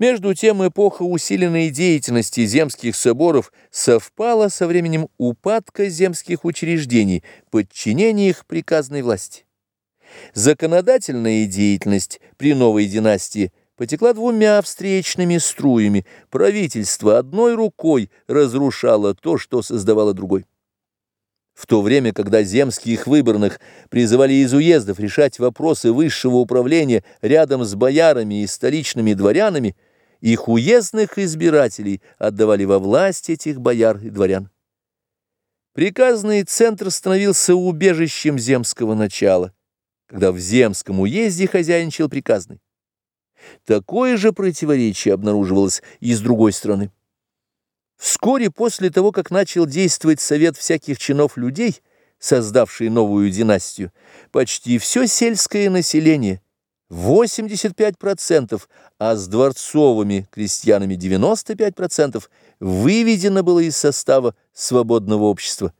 Между тем эпоха усиленной деятельности земских соборов совпала со временем упадка земских учреждений, подчинения их приказной власти. Законодательная деятельность при новой династии потекла двумя встречными струями. Правительство одной рукой разрушало то, что создавало другой. В то время, когда земских выборных призывали из уездов решать вопросы высшего управления рядом с боярами и столичными дворянами, их уездных избирателей отдавали во власть этих бояр и дворян. Приказный центр становился убежищем земского начала, когда в земском уезде хозяйничал приказный. Такое же противоречие обнаруживалось и с другой стороны. Вскоре после того, как начал действовать совет всяких чинов людей, создавший новую династию, почти все сельское население – 85%, а с дворцовыми крестьянами 95% выведено было из состава свободного общества,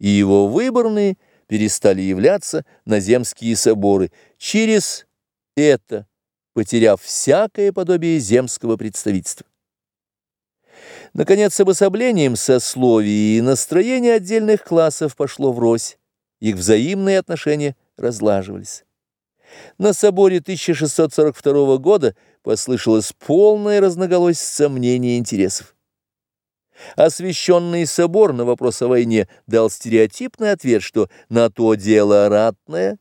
и его выборные перестали являться на земские соборы, через это потеряв всякое подобие земского представительства. Наконец, обособлением сословий и настроение отдельных классов пошло врозь, их взаимные отношения разлаживались. На соборе 1642 года послышалось полное разноголосие сомнений интересов. Освященный собор на вопрос о войне дал стереотипный ответ, что на то дело ратное,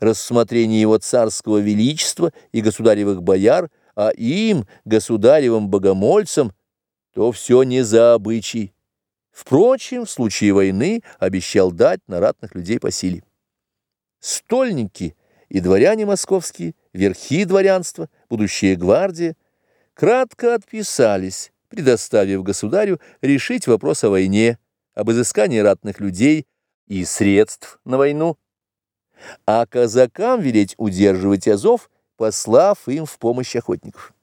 рассмотрение его царского величества и государевых бояр, а им, государевым богомольцам, то все не за обычай. Впрочем, в случае войны обещал дать на ратных людей по силе. Стольники – и дворяне московские, верхи дворянства, будущая гвардия, кратко отписались, предоставив государю решить вопрос о войне, об изыскании ратных людей и средств на войну, а казакам велеть удерживать Азов, послав им в помощь охотников.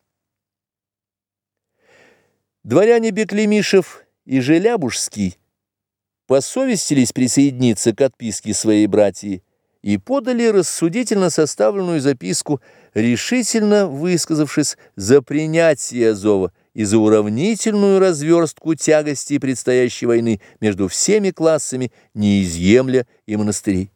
Дворяне Беклемишев и Желябужский посовестились присоединиться к отписке своей братьи, и подали рассудительно составленную записку, решительно высказавшись за принятие Азова и за уравнительную разверстку тягости предстоящей войны между всеми классами неизъемля и монастырей.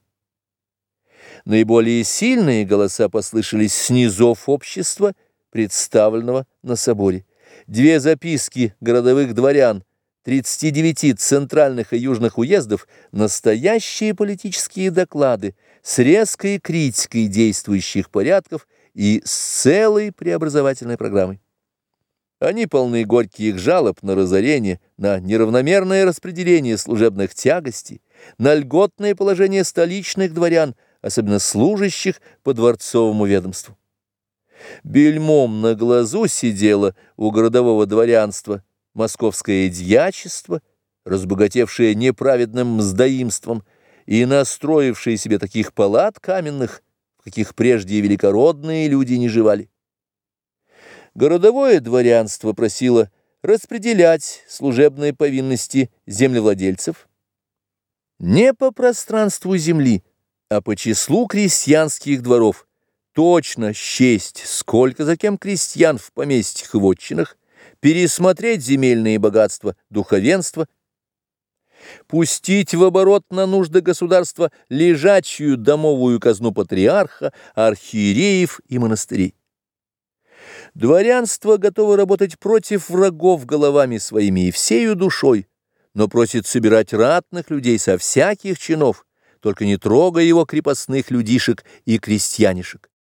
Наиболее сильные голоса послышались снизов общества, представленного на соборе. Две записки городовых дворян – 39 центральных и южных уездов настоящие политические доклады с резкой критикой действующих порядков и с целой преобразовательной программой. Они полны горьких жалоб на разорение, на неравномерное распределение служебных тягостей, на льготное положение столичных дворян, особенно служащих по дворцовому ведомству. Бельмом на глазу сидела у городового дворянства – московское дьячество, разбогатевшее неправедным мздоимством и настроившее себе таких палат каменных, в каких прежде великородные люди не живали. Городовое дворянство просило распределять служебные повинности землевладельцев не по пространству земли, а по числу крестьянских дворов, точно счесть, сколько за кем крестьян в поместьях и вотчинах, пересмотреть земельные богатства духовенства, пустить в оборот на нужды государства лежачую домовую казну патриарха, архиереев и монастырей. Дворянство готово работать против врагов головами своими и всею душой, но просит собирать ратных людей со всяких чинов, только не трогая его крепостных людишек и крестьянишек.